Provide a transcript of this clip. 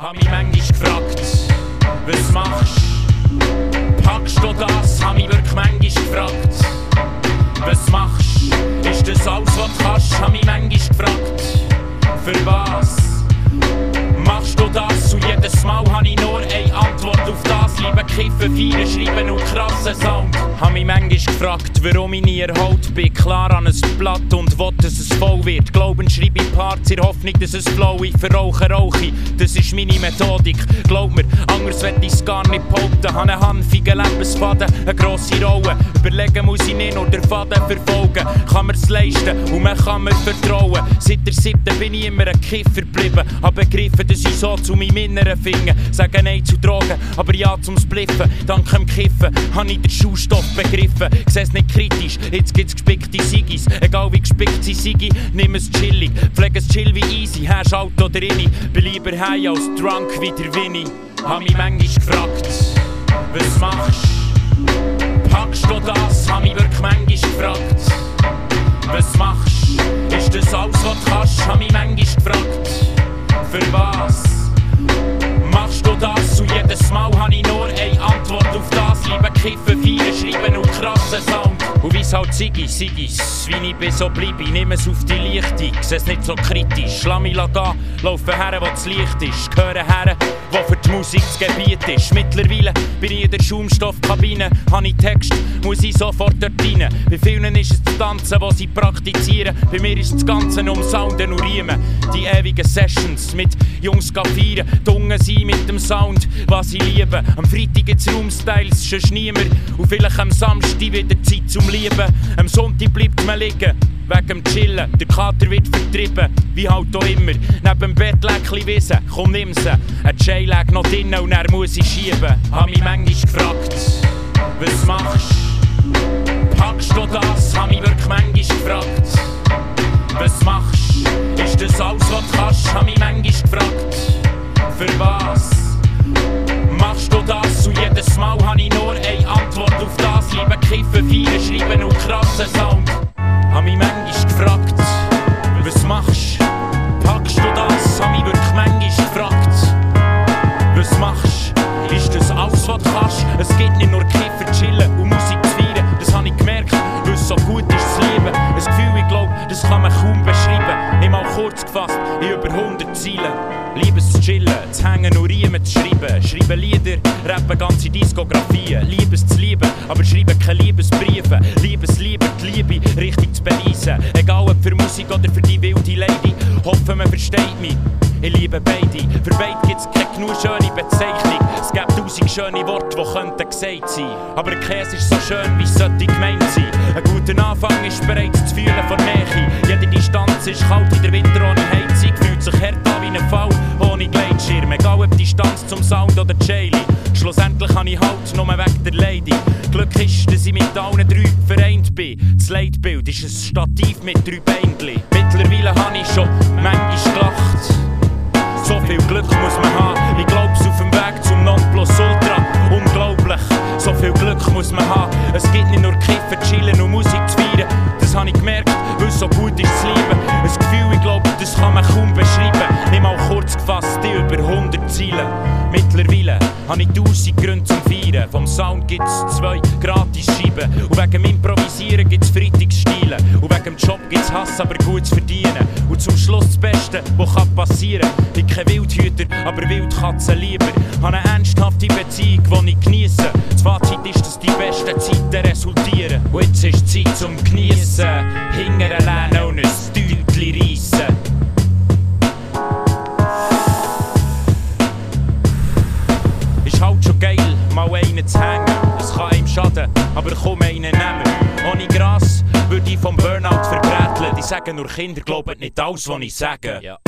Hab mich manchmal gefragt, was machst Packst du das? Hab mich wirklich manchmal gefragt, was machst Ist das alles, was du kannst? Hab mich manchmal gefragt, für was machst du das? Und jedes Mal hab ich nur eine Antwort auf das. Liebe Kiffen, feiern, schreiben und krassen Sound. Hab mich manchmal gefragt, warum ich nie erholt bin. Klar an ein Blatt und will, dass es voll wird. Glauben schreibe ich Parts in Hoffnung, dass es flow ich verrauche, rauche. Das ist meine Methodik. Glaub mir, anders werd ich's gar nicht behaupten. Hab einen hanfigen Lebensfaden, eine grosse Rolle. Überlegen muss ich nicht nur den Faden verfolgen. Kann mir's leisten und man kann mir vertrauen. Seit der siebten bin ich immer ein Kiffer geblieben. Hab begriffen, dass ich so zu meinem Inneren finde. Sage Nein zu Drogen, aber ja zum Spliffen. Dank dem Kiffen hab ich den Schuhstoff begriffen. Seh's nicht kritisch, jetzt gibt's gespickte Sigis. Egal wie gespickt sie Sigi, nimm es chillig. Pfleg es chill wie easy, hast Auto oder inni. Bin lieber high als drunk wie der Winnie. Hab mich manchmal gefragt, was machst Packst du das? Hab mich wirklich manchmal gefragt, was machst Ist das alles, was du kannst? Hab mich manchmal gefragt, für was machst du das? Und jedes Mal hab ich nur eine Antwort auf das. Liebe Kiffen, feiern, schreiben und krassen Sound. Und wie's halt Siggi, Siggis, wie ich bin, so bleib ich. Nimm es auf die Lichtung, seh's nicht so kritisch. Lass mich gehen, laufe her, wo das Licht ist. Gehöre her, wo für die Musik das Gebiet ist. Mittlerweile bin ich in der Schaumstoffkabine, hab ich Text, muss ich sofort dort rein. Bei vielen ist es das Tanzen, was sie praktizieren. Bei mir ist das Ganze um Sounden und Riemen. Die ewigen Sessions mit Jungs feiern, Dungen sein mit dem Sound, was ich liebe. Am Freitag gibt's Roomstyles, schon niemand. Und vielleicht am Samstag wieder Zeit zum Lieben. Am Sonntag bleibt man liegen. Wegen dem Chillen, der Kater wird vertrieben, wie halt auch immer. Neben dem Bett Leckli Wiesen, komm nimm sie. Ein J-Lag noch drinnen und er muss ich schieben. Hab mich manchmal gefragt, was machst Hab mich manchmal gefragt, was machst Packst du das? Hab mich wirklich manchmal gefragt, was machst Ist das alles, was du kannst? Es gibt nicht nur Kiffer, chillen und Musik zu feiern. Das hab ich gemerkt, weil so gut ist zu lieben. Ein Gefühl, ich glaub, das kann man kaum beschreiben. Nicht mal kurz gefasst, in über 100 Zielen. Liebes zu chillen, zu hängen und Riemen zu schreiben. Schreiben Lieder, rappen ganze Diskografien. Liebes zu lieben, aber schreiben keine Liebesbriefe. Liebesliebe, die Liebe zu beweisen. Egal ob für Musik oder für die wilde Lady. Hoffe, man versteht mich. Ich liebe beide. Für beide gibt's keine genug schöne Bezeichnung. Es gibt tausend schöne Worte, die könnten gesagt sein. Aber Käse ist so schön, wie sollte gemeint sein. Ein guter Anfang ist bereits das Fühlen von Nähe. Jede Distanz ist kalt in der Winter ohne Heizung. Fühlt sich hart an wie ein Fall ohne Gleitschirm. Egal ob Distanz zum Sound oder Jaylee. Schlussendlich habe ich halt nur wegen der Lady. Glück ist, dass ich mit allen drei vereint bin. Das Leitbild ist ein Stativ mit drei Beinchen. Mittlerweile habe ich schon manchmal gelacht. So viel Glück muss man haben. Ich glaub's auf dem Weg zum Nonplusultra. Unglaublich, so viel Glück muss man haben. Es gibt nicht nur Kiffen, Chillen und Musik zu feiern. Das habe ich gemerkt, weil so gut ist zu lieben. Ein Gefühl, ich glaub, das kann man kaum beschreiben. Nicht mal kurz gefasst, die über 100 Ziele. Mittlerweile habe ich tausend Gründe zum Feiern. Vom Sound gibt's zwei gratis Scheiben. Und wegen Improvisieren gibt's Freitagsstile. Und wegen Job gibt's Hass, aber gut zu verdienen. Und zum Schluss das Beste, was kann passieren. Bin kein Wildhüter, aber Wildkatzen lieber. Habe eine ernsthafte Beziehung, die ich genieße. Das Fazit ist, dass die besten Zeiten resultieren. Und jetzt ist Zeit zum Genießen. Aber komm einen nehmen. Ohne Gras würde ich vom Burnout verbräteln. Die sagen nur Kinder glauben nicht alles, was ich sage. Ja.